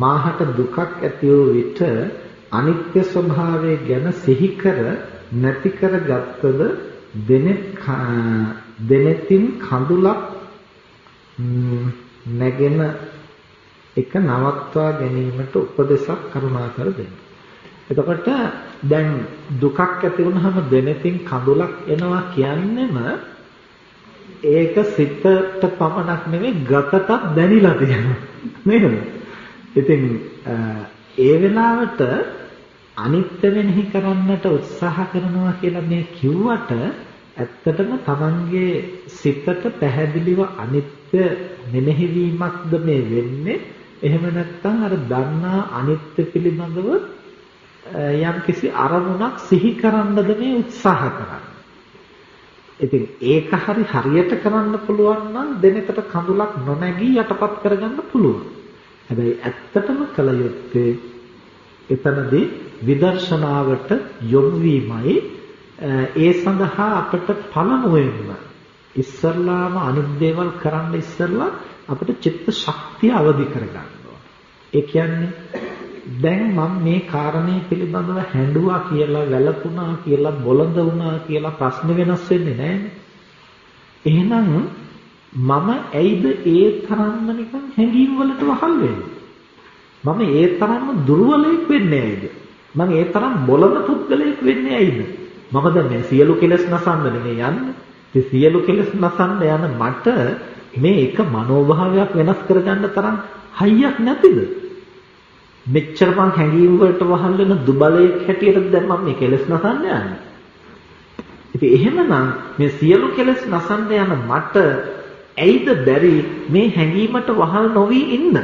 මාහට දුකක් ඇති වූ විට අනිත්‍ය ස්වභාවය ගැන සිහි කර නැති කර ගත්තද දෙනෙත් දෙනෙතින් කඳුලක් නැගෙන එක නවත්වා ගැනීමට උපදේශක් කරුණාකර දෙන්න. එතකොට දැන් දුකක් ඇති වුනහම දෙනෙතින් කඳුලක් එනවා කියන්නේම ඒක සිතට පමණක් නෙවෙයි ගතටත් දැනිලා තියෙනවා. නේද? ඉතින් ඒ වෙලාවට අනිත්‍ය වෙනෙහි කරන්නට උත්සාහ කරනවා කියලා මේ කිව්වට ඇත්තටම Tamanගේ සිතට පැහැදිලිව අනිත්‍ය මෙනෙහි වීමක්ද මේ වෙන්නේ එහෙම නැත්නම් අර දන්නා අනිත්‍ය පිළිබඳව යම් කිසි අරමුණක් සිහි කරන්නද මේ උත්සාහ කරන්නේ. ඉතින් ඒක හරි හරියට කරන්න පුළුවන් නම් දෙනකට කඳුලක් නොනැගී යටපත් කරගන්න පුළුවන්. හැබැයි ඇත්තටම කල යුත්තේ එතනදී විදර්ශනාවට යොමු වීමයි ඒ සඳහා අපට පළමුවෙන්ම ඉස්සල්ලාම අනිත් දේවල් කරන්න ඉස්සල්ලා අපිට චිත්ත ශක්තිය අවදි කරගන්න ඒ කියන්නේ දැන් මම මේ කාරණේ පිළිබඳව හැඬුවා කියලා වැළපුණා කියලා බොළඳ වුණා කියලා ප්‍රශ්න වෙනස් වෙන්නේ නැහැ. එහෙනම් මම ඇයිද ඒ තරම්ම නිකන් හැඟීම් වලට වහල් වෙන්නේ? මම ඒ තරම්ම දුර්වලෙක් වෙන්නේ ඇයිද? මම ඒ තරම් බොළඳ පුද්ගලයෙක් වෙන්නේ ඇයිද? මම දැන් මේ සියලු කෙලෙස් නසන්න නෙමෙයි යන්නේ. ඒ සියලු කෙලෙස් නසන්න යන මට මේ එක මනෝභාවයක් වෙනස් කරගන්න තරම් හයියක් නැතිද? මෙච්චර මං හැඟීම් වලට වහල් වෙන දුබලයෙක් හැටියට දැන් මම මේ කෙලෙස් නසන්න යන්නේ. ඉතින් එහෙමනම් මේ සියලු කෙලෙස් නසන්න යන මට ඇයිද බැරි මේ හැඟීමට වහල් නොවි ඉන්න?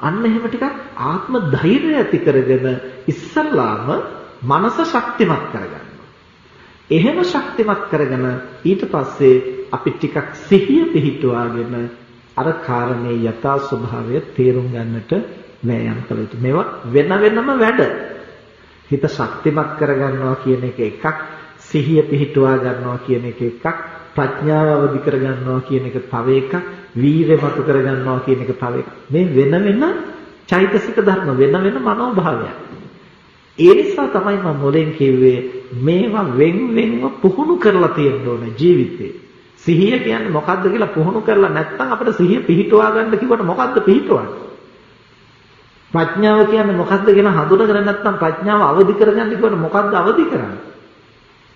අන්න එහෙම ටිකක් ආත්ම ධෛර්යය ඇති කරගෙන ඉස්සල්ලාම මනස ශක්තිමත් කරගන්න. එහෙම ශක්තිමත් කරගෙන ඊට පස්සේ අපි ටිකක් සිහිය පිහිටුවාගෙන අර කාරණේ යථා ස්වභාවය තේරුම් ගන්නට වෑයම් කළ යුතු. මේවා වෙන වෙනම වැඩ. හිත ශක්තිමත් කරගන්නවා කියන එක එකක්, සිහිය පිහිටුවා ගන්නවා කියන එක එකක්, ප්‍රඥාව අවදි කරගන්නවා කියන එක තව එකක්, වීරය මතු කරගන්නවා කියන එක තව එකක්. මේ වෙන වෙන චෛතසික ධර්ම වෙන වෙන මනෝභාවයක්. ඒ නිසා තමයි මම මුලින් කිව්වේ මේවා වෙන් වෙන්ව පුහුණු කරලා තියෙන්න ඕන ජීවිතේ. සිහිය කියන්නේ මොකද්ද කියලා පුහුණු කරලා නැත්නම් අපිට සිහිය පිහිටුවා ගන්න කිව්වට මොකද්ද පිහිටවන්නේ? ප්‍රඥාව කියන්නේ මොකද්ද කියලා හඳුනගෙන නැත්නම් ප්‍රඥාව අවදි කරගන්න කිව්වට මොකද්ද අවදි කරන්නේ?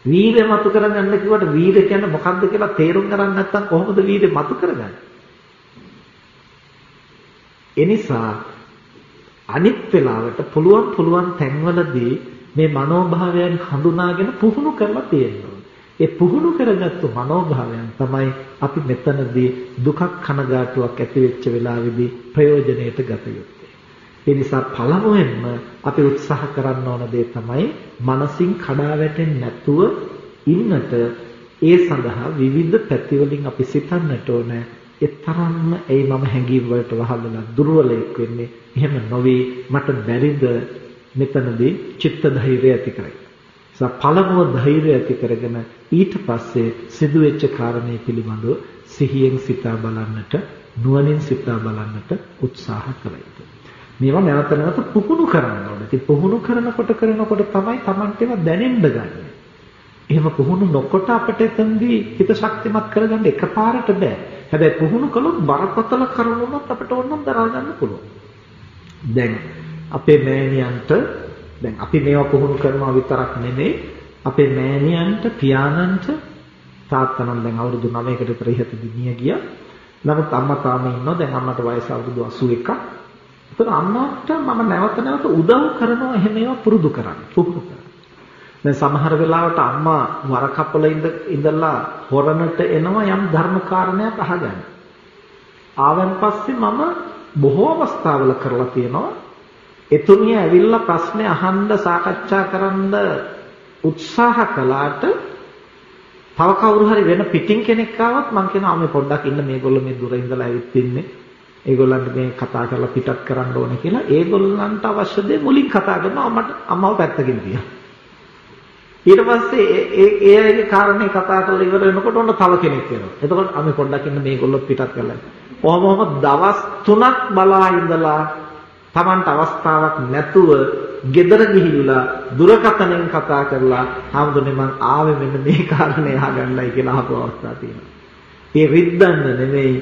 වීරය මතු කරගන්න කිව්වට වීරය කියන්නේ මොකද්ද කියලා තේරුම් ගන්න නැත්නම් කොහොමද වීරය මතු කරගන්නේ? එනිසා අනිත් වෙලාවට පුළුවන් පුළුවන් තැන්වලදී මේ මනෝභාවයන් හඳුනාගෙන පුහුණු කරලා තියෙනවා. ඒ පුහුණු කරගත්තු මනෝභාවයන් තමයි අපි මෙතනදී දුකක් කනගාටුවක් ඇති වෙච්ච වෙලාවේදී ප්‍රයෝජනෙට ගත යුත්තේ. ඒ නිසා පළමුවෙන්ම අපි උත්සාහ කරන්න ඕන දේ තමයි මනසින් කඩා වැටෙන්නේ නැතුව ඉන්නට ඒ සඳහා විවිධ පැතිවලින් අපි සිතන්නට ඕන ඒ තරම්ම ඒ මම හැඟීම් වලට වහලලා දුර්වලයක් වෙන්නේ එහෙම නොවේ මට බැරිද මෙතනදී චිත්ත ධෛර්යය ඇති කරගන්න. සා පළමුව ධෛර්යය ඇති කරගෙන ඊට පස්සේ සිදුවෙච්ච කාරණේ පිළිබඳව සිහියෙන් සිතා බලන්නට නුවණින් සිතා බලන්නට උත්සාහ කළ යුතුයි. මේවා නැවත නැවත පුහුණු කරන්න ඕනේ. ඉතින් පුහුණු කරනකොට කරනකොට තමයි Tamante ඒවා දැනෙන්න ගන්නේ. එහෙම පුහුණු නොකොට අපිට එතෙන්දී හිත ශක්තිමත් කරගන්න එකපාරට බෑ. හැබැයි පුහුණු කළොත් බරපතල කරුණුත් අපිට ඕනනම් දරා ගන්න පුළුවන්. දැන් අපේ මෑණියන්ට දැන් අපි මේවා පුහුණු කරනවා විතරක් නෙමෙයි අපේ මෑණියන්ට පියාණන්ට තාත්තා නම් දැන් අවුරුදු 9කට විතර ඉහතදී මිය ගියා. නමුත් අම්මා තාම ඉන්නවා. දැන් අම්මට වයස අවුරුදු 81ක්. ඒතර අම්මාට මම නැවත නැවත උදව් කරනවා එහෙම ඒවා පුරුදු කරන්න. පුහුණු කරන්න. දැන් සමහර වෙලාවට අම්මා වරකපල ඉඳලා හොරනට එනවා යම් ධර්ම කාරණයක් අහගන්න. ආවන් පස්සේ මම බොහෝ අවස්ථාවල කරලා තියෙනවා එතුමිය ඇවිල්ලා ප්‍රශ්නේ අහන්න සාකච්ඡා කරන්න උත්සාහ කළාට තව කවුරු හරි වෙන පිටින් කෙනෙක් ආවත් මං කියනවා මේ පොඩ්ඩක් ඉන්න මේගොල්ලෝ මේ දුර ඉඳලා ඇවිත් ඉන්නේ. ඒගොල්ලන්ට මේ කතා කරලා පිටත් කරන්න ඕනේ කියලා ඒගොල්ලන්ට අවශ්‍ය දේ මුලින් කතා කරනවා මට අම්මව පැත්තකින් තියලා. ඊට පස්සේ ඒ ඒ අයගේ කාරණේ කතා කරලා ඉවර වෙනකොට ඔන්න තව කෙනෙක් එනවා. එතකොට අපි පොඩ්ඩක් ඉන්න මේගොල්ලෝ පිටත් කරලා. කොහොම දවස් 3ක් බලා ඉඳලා Tamanට අවස්ථාවක් නැතුව ගෙදර ගිහිල්ලා දුරකථනෙන් කතා කරලා හාමුදුරනේ මං ආවේ මෙන්න මේ කාරණේ අහගන්නයි කියලා අහපු අවස්ථා තියෙනවා. ඒ රිද්දන්න නෙමෙයි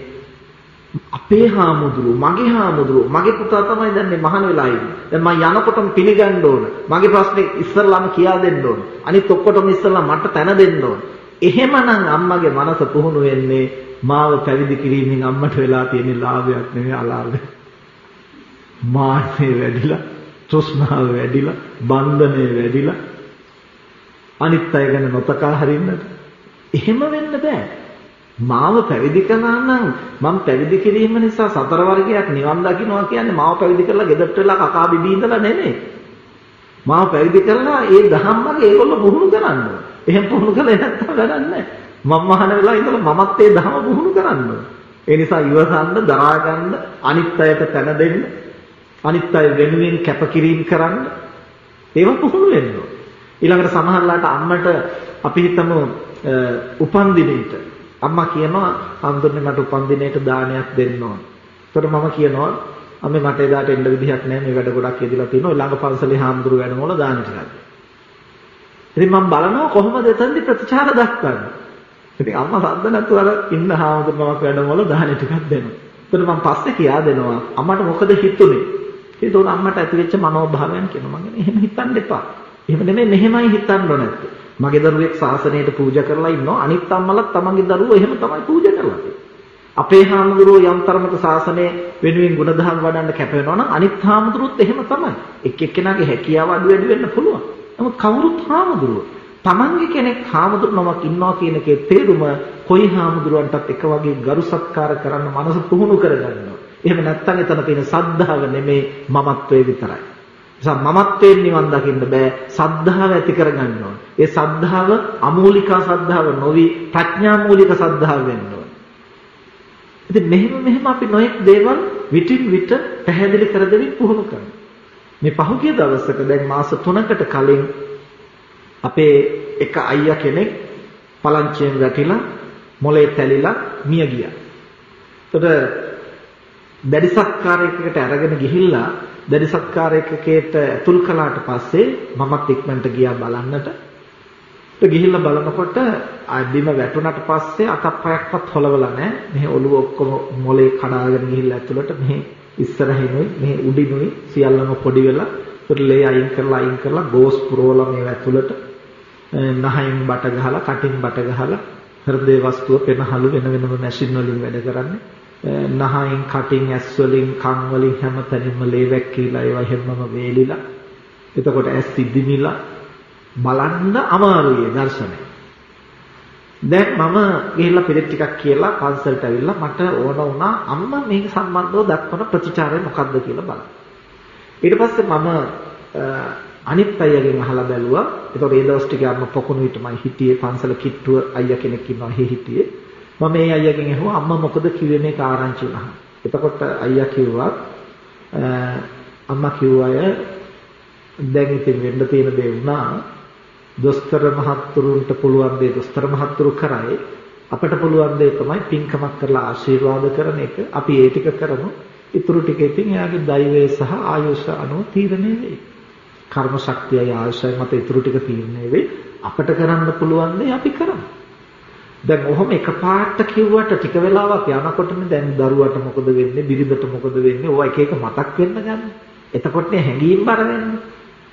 අපේ හාමුදුරුවෝ මගේ හාමුදුරුවෝ මගේ පුතා තමයි දැන් මේ මහාන වෙලා ඉන්නේ. දැන් මම යනකොටම පිළිගන්න ඕන. මගේ ප්‍රශ්නේ ඉස්සරලාම කියා දෙන්න ඕන. අනිත් ඔක්කොටම ඉස්සරලා මට තැන දෙන්න ඕන. එහෙමනම් අම්මගේ මනස පුහුණු වෙන්නේ මාව පැවිදි කිරීමෙන් අම්මට වෙලා තියෙන ලාභයක් නෙවෙයි අලාභයක්. මාන්නේ වැඩිලා, තෘෂ්ණාව වැඩිලා, බන්ධනය වැඩිලා අනිත් අය ගැන නොතකා හරින්නට. එහෙම වෙන්න බෑ. මාව පැවිදි කළා නම් මම පැවිදි කිරීම නිසා සතර වර්ගයක් නිවන් දකින්නවා කියන්නේ මාව පැවිදි කරලා ගෙදරට වෙලා කකා බිබී ඉඳලා නෙමෙයි. මාව පැවිදි කරලා ඒ දහම් වගේ ඒගොල්ලෝ පුහුණු කරන්න ඕන. එහෙම පුහුණු කළේ නැත්නම් වැඩක් නැහැ. මම මහාන වෙලා ඉඳලා මමත් ඒ දහම පුහුණු කරන්න ඕන. ඒ නිසා ඉවසන්න, දරා ගන්න, අනිත් අයට තැන දෙන්න, අනිත් අය වෙනුවෙන් කැපකිරීම කරන්න ඒවා පුහුණු වෙන්න ඕන. ඊළඟට සමහරලාට අම්මට අපි හිතමු උපන් දිනෙට අම්මා කියනවා අම්දුන්නේ මට උපන් දිනේට දානයක් දෙන්න ඕන. ඒතර මම කියනවා අම්මේ මට එදාට එන්න විදිහක් නැහැ මේ වැඩ ගොඩක් ඉදලා තියෙනවා ළඟ පන්සලේ හාමුදුරු වැඩමවල දාන ටිකක්. ඉතින් මම බලනවා කොහොමද එතනදි ප්‍රතිචාර දක්වන්නේ. ඉතින් අම්මා සද්ද නැතුව අර ඉන්න හාමුදුරුවමක් වැඩමවල දාන ටිකක් දෙනවා. ඒතර මම පස්සේ කියා දෙනවා අම්මට මොකද හිතුනේ? ඒක උන අම්මට ඇති වෙච්ච මනෝභාවයන් කියනවා මම එහෙම හිතන්න එපා. එහෙම නෙමෙයි මෙහෙමයි හිතන්න ඕන නැත්තේ. මගේ දරුවෙක් ශාසනයට පූජා කරලා ඉන්නවා අනිත් අම්මලත් තමන්ගේ දරුවෝ එහෙම තමයි පූජා කරලා අපේ හාමුදුරුවෝ යම් තරමක ශාසනය වෙනුවෙන් ගුණධර්ම වඩන්න කැප වෙනවා නම් අනිත් හාමුදුරුවොත් එහෙම තමයි. එක් එක්කෙනාගේ හැකියාව අඩු වැඩි වෙන්න පුළුවන්. නමුත් කවුරුත් හාමුදුරුවෝ තමන්ගේ කෙනෙක් හාමුදුරුවමක් ඉන්නවා කියන එකේ තේරුම කොයි හාමුදුරුවන්ටත් එක වගේ ගරු සත්කාර කරන්න මනස පුහුණු කරගන්නවා. එහෙම නැත්නම් එතන තියෙන සද්ධාව නෙමේ මමත්වයේ විතරයි. නිසා මමත්වයෙන් නිවන් දකින්න බෑ සද්ධාව ඇති කරගන්න ඕන. ඒ සද්ධාව අමූලිකා සද්ධාව නොවි ප්‍රඥා මූලික සද්ධාව වෙන්න ඕන. ඉතින් මෙහෙම මෙහෙම අපි නොයෙක් දේවල් විටින් විට පැහැදිලි කර දෙමින් පුහුණු කරනවා. මේ පහුගිය දවසක දැන් මාස 3කට කලින් අපේ එක අයියා කෙනෙක් පලංචියෙන් වැටිලා මොලේ තැලිලා මිය ගියා. එතකොට දැඩි සත්කාරයකට අරගෙන ගිහිල්ලා දැඩි සත්කාරයකකේට ඇතුල් කළාට පස්සේ මමත් ඉක්මනට ගියා බලන්නට. ඒ ගිහිල්ලා බලනකොට බිම වැටුණාට පස්සේ අතක් පයක්වත් හොලවලා නැහැ. මෙහි ඔළුව ඔක්කොම මොලේ කඩාගෙන ගිහිල්ලා ඇතුළට මෙහි ඉස්සරහිනුයි මෙහි උඩිනුයි සියල්ලම පොඩි වෙලා ඉතින් අයින් කරලා අයින් කරලා ගෝස් පුරවලා මේ ඇතුළට නහයෙන් බට ගහලා කටින් බට ගහලා හෘදේ වස්තුව පෙනහළු වෙන වෙනම මැෂින් වලින් වැඩ කරන්නේ නහයෙන් කටින් ඇස් වලින් කන් වලින් හැම තැනින්ම ලේ වැක්කිලා ඒවා හැමම වේලිලා එතකොට ඇස් ඉදිමිලා බලන්න අමාරුයි දර්ශනය. දැන් මම ගිහිල්ලා පිළිත් ටිකක් කියලා පන්සලට ඇවිල්ලා මට ඕන වුණා අම්මා මේක සම්බන්ධව දක්වන ප්‍රතිචාරය මොකක්ද කියලා බලන්න. ඊට පස්සේ මම අනිත් අයගෙන් අහලා බැලුවා. ඒතකොට ඒ දවස් ටිකේ අම්මා පොකුණු විතරමයි හිටියේ පන්සල කිට්ටුව අයියා කෙනෙක් ඉන්නවා හේ හිටියේ. මම මේ අයියාගෙන් ඇහුවා අම්මා මොකද කිව්වේ මේක ආරංචි වුණා. එතකොට අයියා කිව්වා අම්මා කිව්වය දැන් ඉතින් වෙන්න තියෙන දේ වුණා. දොස්තර මහත්තුරුන්ට පුළුවන් දේ දොස්තර මහත්තුරු කරයි. අපට පුළුවන් දේ තමයි පින්කමක් කරලා ආශිර්වාද කරන එක. අපි ඒ ටික කරමු. ඊටු ටික ඉතින් එයාගේ දෛවය සහ ආයුෂ අනුව තීරණය වෙයි. කර්ම ශක්තියයි ආයුෂයි මත ඊටු ටික තීරණය වෙයි. අපට කරන්න පුළුවන් දේ අපි කරමු. දැන් ඔහොම එකපාරට කිව්වට ටික වෙලාවක් යනකොටනේ දැන් දරුවට මොකද වෙන්නේ බිරිඳට මොකද වෙන්නේ ඕවා එක එක මතක් වෙන්න ගන්න. එතකොටනේ හැංගීම් බර වෙන්නේ.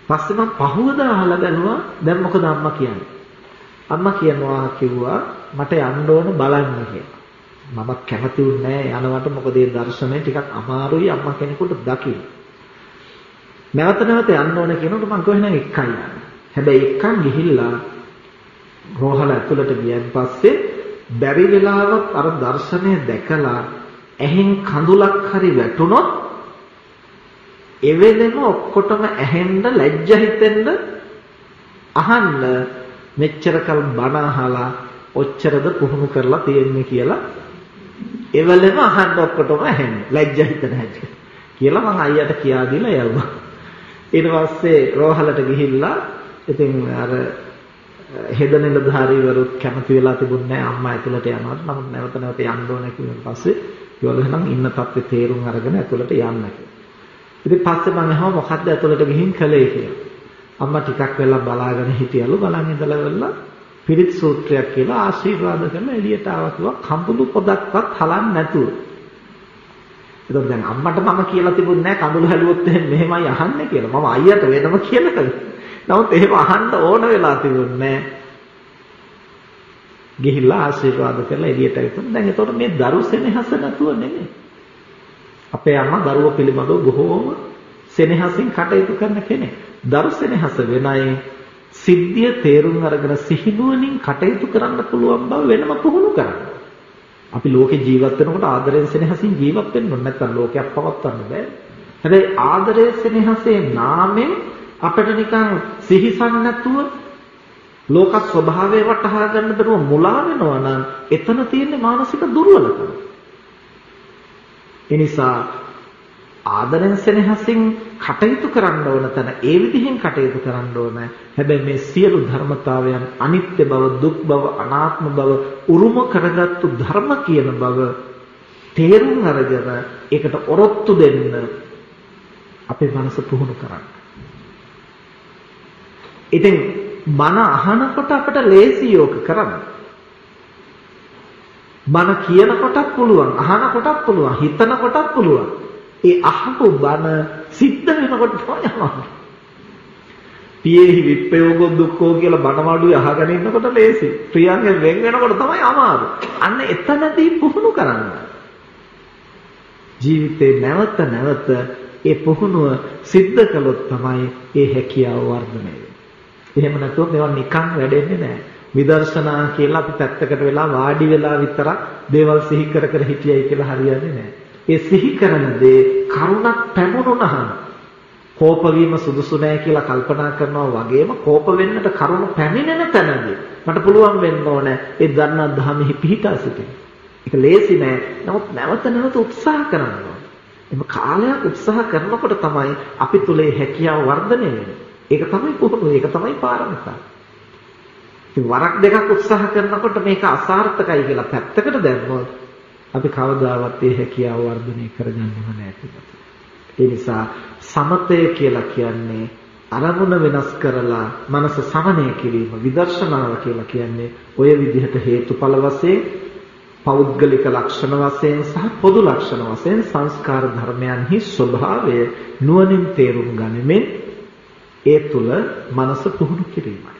පස්සේ මම පහුවදා අහලා බැලුවා දැන් මොකද අම්මා කියන්නේ. අම්මා කියනවා කිව්වා මට යන්න ඕන බලන්න කියලා. මම කැමති වුණේ යනවට මොකද ඒ දර්ශනය ටිකක් අමාරුයි අම්මා කෙනෙකුට දකින්න. නැවත නැවත යන්න ඕන කියනකොට මම කොහෙනම් එකයි යන්නේ. හැබැයි එක්කන් ගිහිල්ලා රෝහල ඇතුළට ගියන් පස්සේ බැරි වෙලාවක් අර දර්ශනය දැකලා ඇහෙන් කඳුලක් හරි වැටුනොත් එවෙලෙම ඔක්කොටම ඇහෙන්න ලැජ්ජ හිතෙන්න අහන්න මෙච්චර කල් බණ අහලා ඔච්චරද පුහුණු කරලා තියෙන්නේ කියලා එවලෙම අහන්න ඔක්කොටම ඇහෙන්න. ලැජ්ජ හිතෙන හැටි කියලා මම අයියට කියා දීලා යවුවා ඊට පස්සේ රෝහලට ගිහිල්ලා ඉතින් අර හෙද නිලධාරීවරුත් කැමති වෙලා තිබුණේ අම්මා ඇතුළට යනවා. නමුත් නැවත නැවත යන්න ඕන කියන පස්සේ යෝලහනම් ඉන්න තත්ත්වේ තේරුම් අරගෙන ඇතුළට යන්න ඉතින් පස්සේ මම අහුවා මොකද්ද ඇතුළට ගිහින් කළේ කියලා. අම්මා ටිකක් වෙලා බලාගෙන හිටියලු බලන් ඉඳලා වෙලා පිරිත් සූත්‍රයක් කියලා ආශිර්වාද කරලා එළියට ආවා කිව්වා කඳුළු පොදක්වත් හලන්නේ නැතුව. එතකොට දැන් අම්මට මම කියලා තිබුණේ නැහැ කඳුළු හැලුවොත් එහෙනම් මෙහෙමයි අහන්නේ කියලා. මම අයියට වෙනම කියලා කළා. නමුත් එහෙම අහන්න ඕන වෙලා තිබුණේ නැහැ. ගිහිල්ලා ආශිර්වාද කරලා එළියට ඇවිත් දැන් එතකොට මේ දරු සෙනෙහස නැතුව නෙමෙයි. අපේ අම්මා දරුවෝ පිළිබඳව බොහෝම සෙනෙහසින් කටයුතු කරන කෙනෙක්. දරු සෙනෙහස වෙනයි සිද්ධිය තේරුම් අරගෙන සිහිනුවණින් කටයුතු කරන්න පුළුවන් බව වෙනම පුහුණු කරන්න. අපි ලෝකේ ජීවත් වෙනකොට ආදරයෙන් සෙනෙහසින් ජීවත් වෙන්න ඕනේ නැත්නම් ලෝකයක් පවත්වන්න බෑ. හැබැයි ආදරයේ සෙනෙහසේ නාමයෙන් අපිට නිකන් සිහිසන් නැතුව ලෝක ස්වභාවය වටහා ගන්න බැරුව මුලා වෙනවා නම් එතන තියෙන මානසික දුර්වලකම. ඒ නිසා ආදරෙන් සෙනෙහසින් කටයුතු කරන්න ඕන තැන ඒ විදිහෙන් කටයුතු කරන්න ඕන. හැබැයි මේ සියලු ධර්මතාවයන් අනිත්‍ය බව, දුක් බව, අනාත්ම බව උරුම කරගත්තු ධර්ම කියන බව තේරුම් අරගෙන ඒකට ඔරොත්තු දෙන්න අපේ මනස පුහුණු කරන්න. ඉතින් බණ අහනකොට අපිට ලේසි යෝග කරන්න. බණ කියනකොටත් පුළුවන්, අහනකොටත් පුළුවන්, හිතනකොටත් පුළුවන්. ඒ අහපු බණ සිද්ධ වෙනකොට තමයි අමාරු. පියේහි විප්පයෝගෝ දුක්ඛෝ කියලා බණමාඩුවේ අහගෙන ඉන්නකොට ලේසි. ප්‍රියංගෙන් වෙන් වෙනකොට තමයි අමාරු. අන්න එතනදී පුහුණු කරන්න. ජීවිතේ නැවත නැවත ඒ පුහුණුව සිද්ධ කළොත් තමයි ඒ හැකියාව වර්ධනය වෙන්නේ. එහෙම නැතුව මේවා නිකන් වැඩෙන්නේ නැහැ. විදර්ශනා කියලා අපි පැත්තකට වෙලා වාඩි වෙලා විතරක් දේවල් සිහි කර කර හිටියයි කියලා හරියන්නේ නැහැ. ඒ සිහි කරන දේ කරුණක් පැමුණුනහම කෝප වීම සුදුසු නැහැ කියලා කල්පනා කරනවා වගේම කෝප වෙන්නට කරුණ පැමිණෙන තැනදී මට පුළුවන් වෙන්න ඕනේ ඒ දන්නා ධර්මෙහි පිහිටා සිටින්න. ඒක ලේසි නෑ. නමුත් නැවත නැවත උත්සාහ කරන්න ඕනේ. එම කාලයක් උත්සාහ කරනකොට තමයි අපි තුලේ හැකියාව වර්ධනය වෙන්නේ. ඒක තමයි පුහුණුව. ඒක තමයි පාරමිතා. ඉතින් වරක් දෙකක් උත්සාහ කරනකොට මේක අසාර්ථකයි කියලා පැත්තකට දැම්මොත් අපි කවදාවත් ඒ හැකියාව වර්ධනය කරගන්නව නැහැ ඒ නිසා සමතය කියලා කියන්නේ අරමුණ වෙනස් කරලා මනස සමනය කිරීම විදර්ශනාව කියලා කියන්නේ ඔය විදිහට හේතුඵල වශයෙන් පෞද්ගලික ලක්ෂණ වශයෙන් සහ පොදු ලක්ෂණ වශයෙන් සංස්කාර ධර්මයන්හි ස්වභාවය නුවණින් තේරුම් ගනිමින් ඒ තුල මනස පුහුණු කිරීමයි.